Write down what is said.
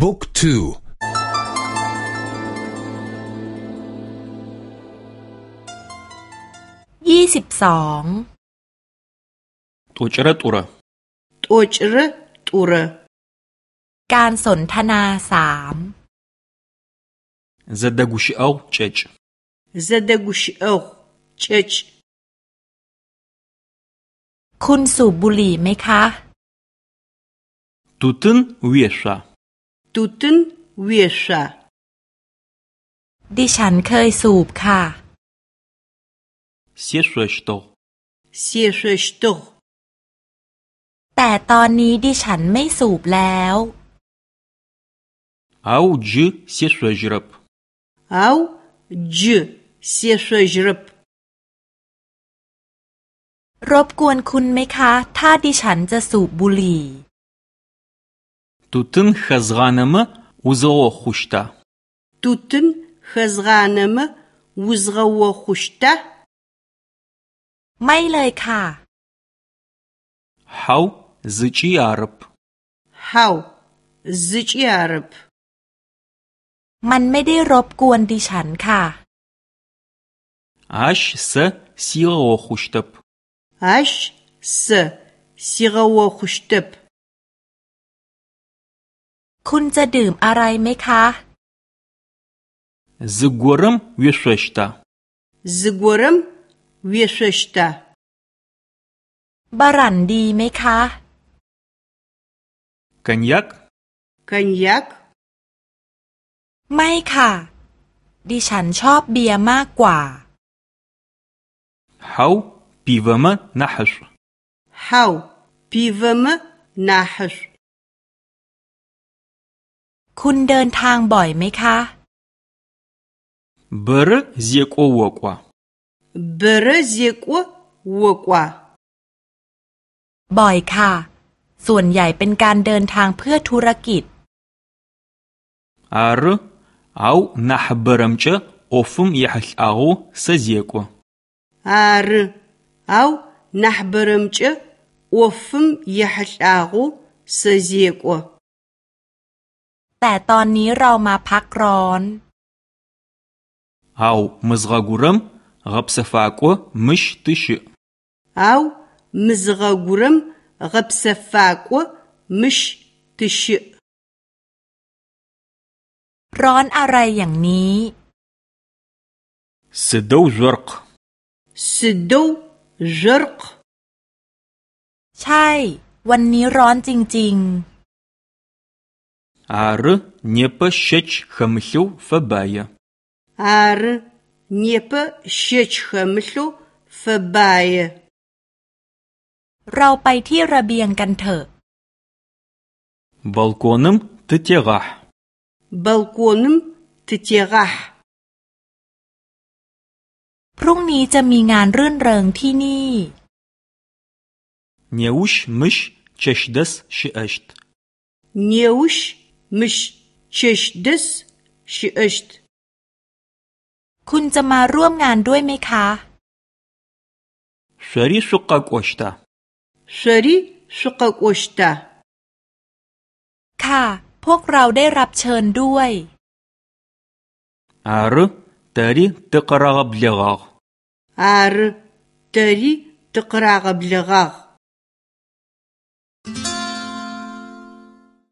บุ๊กทูยี่สิบสองตัวจระตุระตัวจระตุระการสนทนาสามจะดกุชเอาเจจจะดกุชเอาเจจคุณสูบบุหรี่ไหมคะตุตันเวียชา ตุตันเวียชาดิฉันเคยสูบค่ะเสียสวยโตเสียสวยโตแต่ตอนนี้ดิฉันไม่สูบแล้วเอาจีเสียสวยจรับเอาจีเสียสวยจรับรบกวนคุณไหมคะ ถ้าดิฉันจะสูบบุหรี่ ตุตันขซกานมะอุซโอขุชตาตุตันขซกานมะอุซโอขุชตาไม่เลยค่ะเฮาซิจีอารับเฮาซิจีอารับมันไม่ได้รบกวนดิฉันค่ะอาชเซซี คุณจะดื่มอะไรไหมคะซิกวรัมเวียชชตาซิกวรัมเวียชชตาบารันดีไหมคะคันยักคันยักไม่ค่ะ ดิฉันชอบเบียร์มากกว่าเฮาปีวม คุณเดินทางบ่อยไหมคะเบรเซียกโอวกว่าเบรเซียกวกว่าบ่อยค่ะ ส่วนใหญ่เป็นการเดินทางเพื่อธุรกิจอารเอานะฮบรมเจอฟ แต่ตอนนี้เรามาพักร้อนเอามซกกุรมกับเซฟากวมิชติชเอามซกกุรมกับเซฟากวมิชติชร้อนอะไรอย่างนี้สดาวจรกสดาวจรกใช่ วันนี้ร้อนจริงอารเนปเชชขมลิวฟบายอารเนปเชชขมลิวฟบายๆเราไปที่ระเบียงกันเถอะบอลกอนมติเตกะบัลกอนมติเตกะพรุ่งนี้จะมีงานรื่นเริงที่นี่เนอุชมิ ชเชชดัสชิอชตเนวชมิชเชชดัสชิอชตคุณจะมาร่วมงานด้วยไหมคะชวรีสุกักอชตาชวรีสุกักอชตาค่ะ พวกเราได้รับเชิญด้วยอารตารี